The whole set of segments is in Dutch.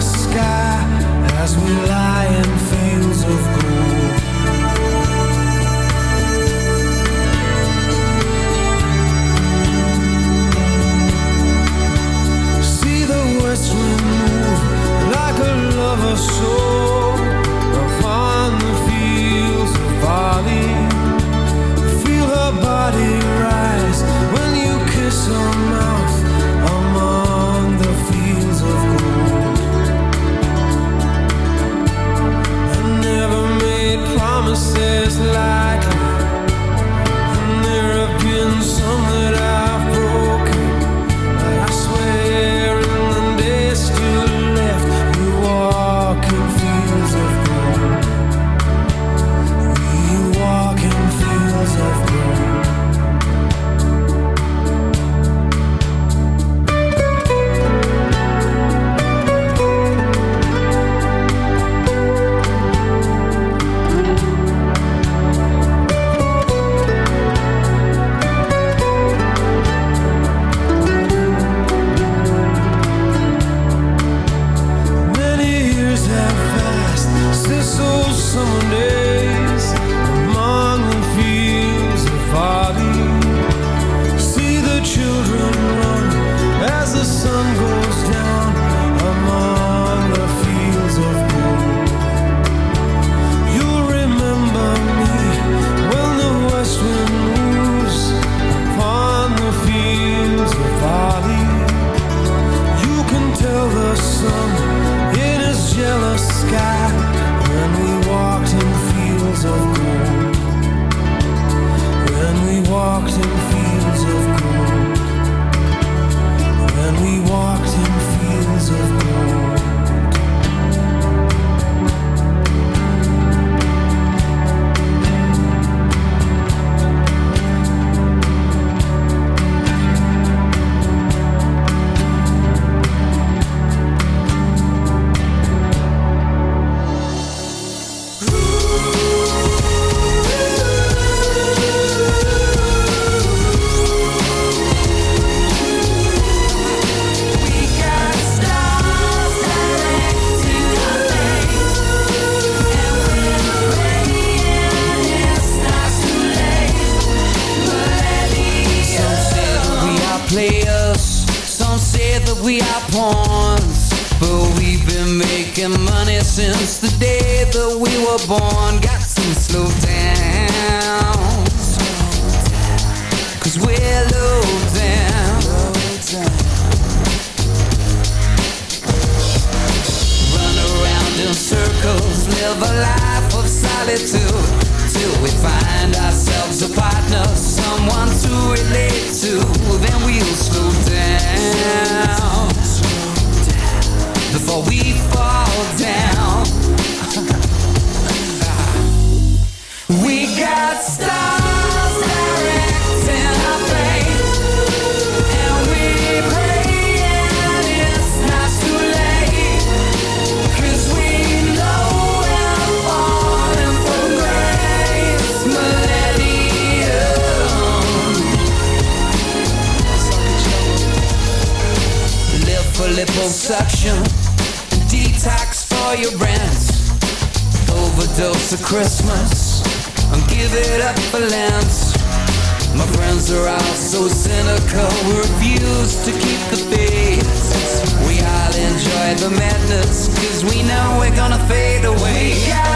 sky as we lie in fields of liposuction, detox for your rents, overdose of Christmas, and give it up for Lance. My friends are all so cynical, we refuse to keep the faith. We all enjoy the madness, cause we know we're gonna fade away.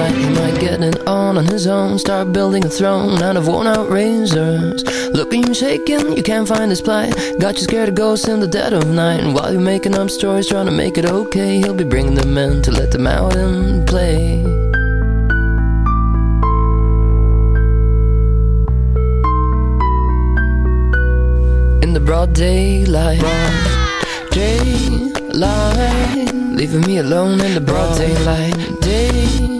daylight He might get it on on his own Start building a throne out of worn out razors. Look at you shaking, you can't find his plight. Got you scared of ghosts in the dead of night. And while you're making up stories trying to make it okay He'll be bringing them in to let them out and play. In the broad daylight daylight Leaving me alone in the broad daylight Day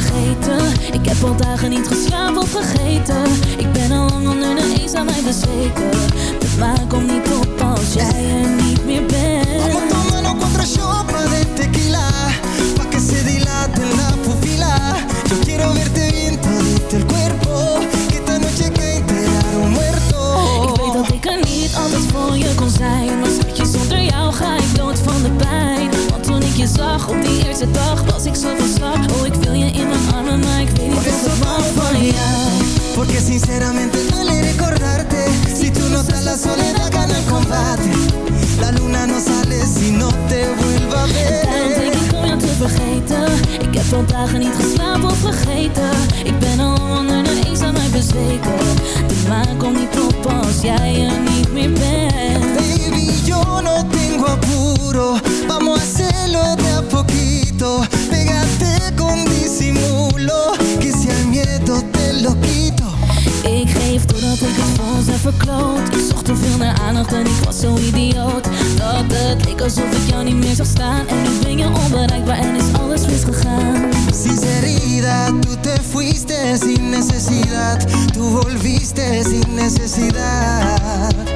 vergeten. Ik heb al dagen niet geslapen of vergeten. Ik ben al lang onder de eens aan mij bezweken. De maan komt niet op als jij er niet meer bent. Vamos tomando contra chopa de tequila. Pa' que se dilate la pupila Yo quiero verte bien todito el cuerpo. Que esta noche que un muerto. Ik weet dat ik er niet altijd voor je kon zijn. Maar zonder jou ga ik dood van de pijn. Want toen ik je zag op die eerste dag Was ik zo van slag. Oh, ik wil je in mijn armen Maar ik weet niet of pa' van jou. Porque sinceramente duele recordarte. Si tú no estás la soledad gana el combate. La luna no sale si no te vuelva a ver. Ik te vergeten. Ik heb al dagen niet geslapen of vergeten. Ik ben al onder de eens aan mij bezweken. De maan komt niet op als jij er niet meer bent. Baby, yo Vamos a hacerlo de a poquito. Pégate con disimulo Que si al miedo te lo quito. Ik geef doordat ik het ons heb verkloot. Ik zocht te veel naar aandacht en ik was zo idioot. Dat het leek alsof ik jou niet meer zag staan. En nu ben je onbereikbaar en is alles misgegaan. Sinceridad, tú te fuiste sin necesidad. Tú volviste sin necesidad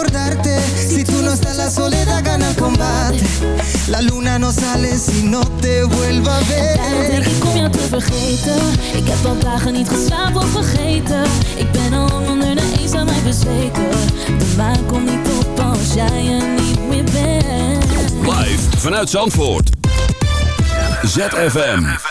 no estás la soledad gana el combate. La luna no sale si no te vuelva a Daarom denk ver ik om jou te vergeten? Ik heb al dagen niet geslapen of vergeten. Ik ben al lang onder de eens aan mij bezweken. De maan komt niet op als jij er niet meer bent. Live vanuit Zandvoort. ZFM.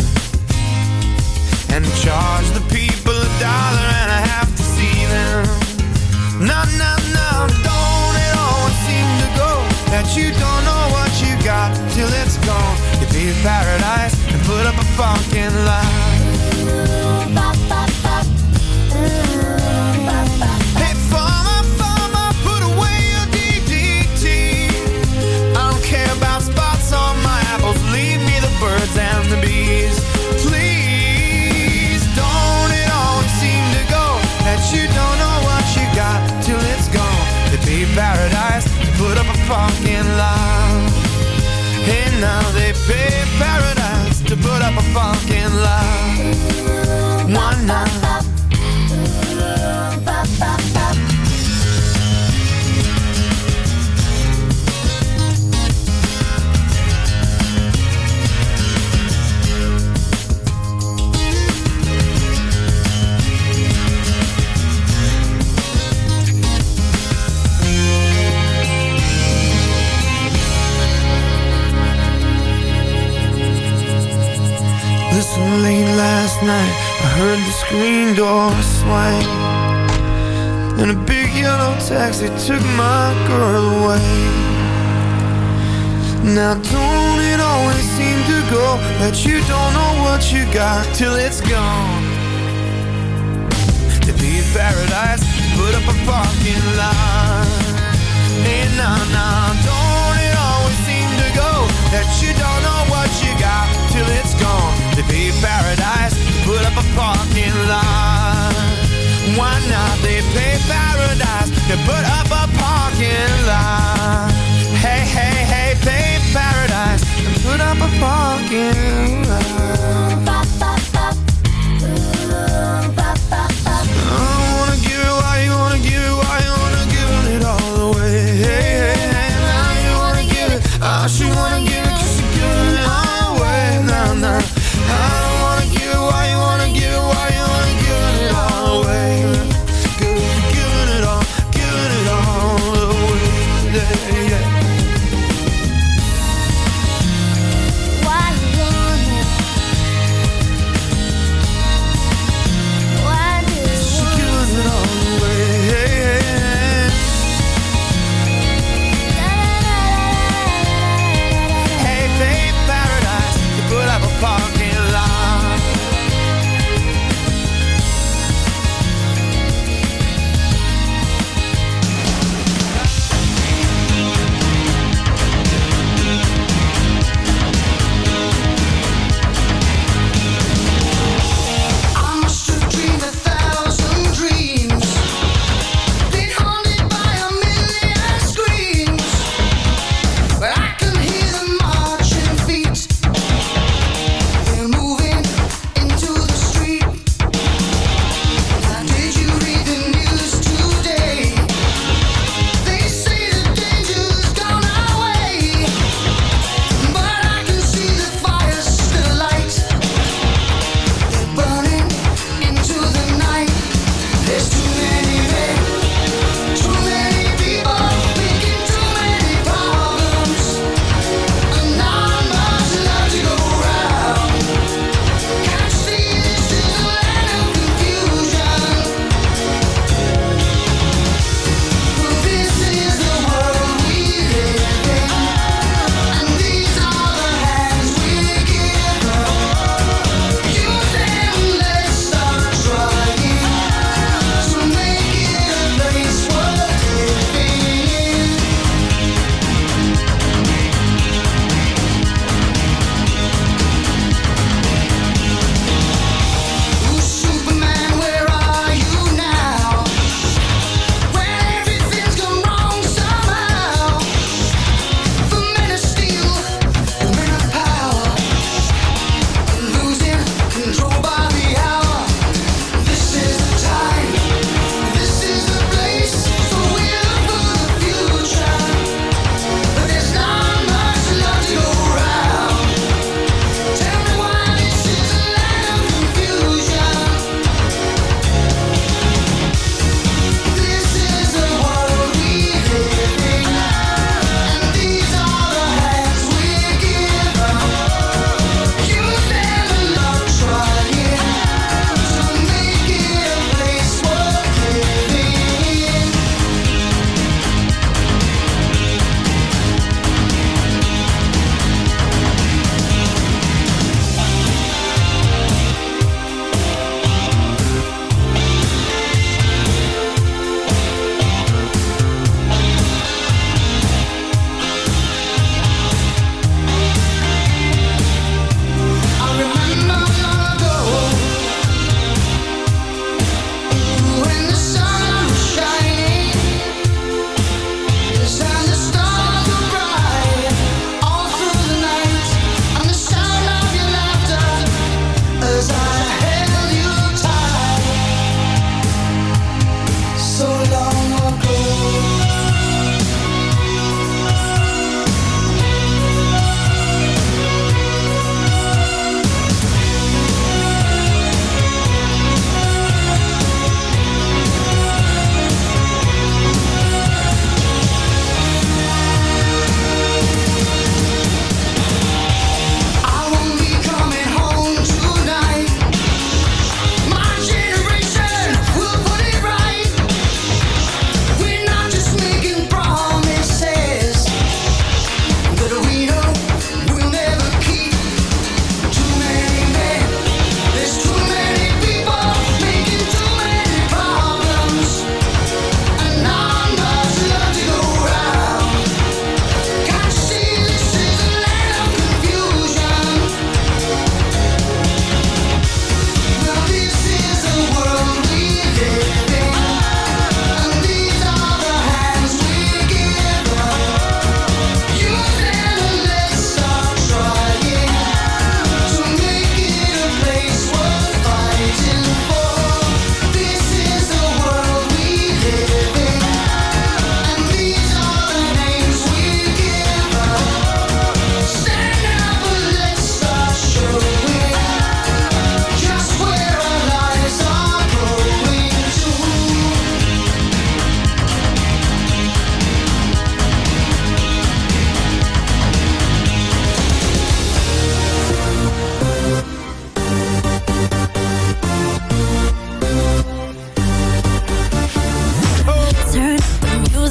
and charge the people a dollar till it's gone To be in paradise, put up a parking lot. Hey, nah, nah, don't it always seem to go that you don't know what you got till it's gone? They pay paradise to put up a parking lot. Why not? They pay paradise to put up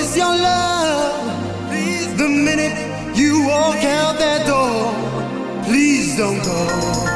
promise your love. Please. The minute you walk out that door, please don't go.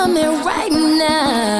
coming right now.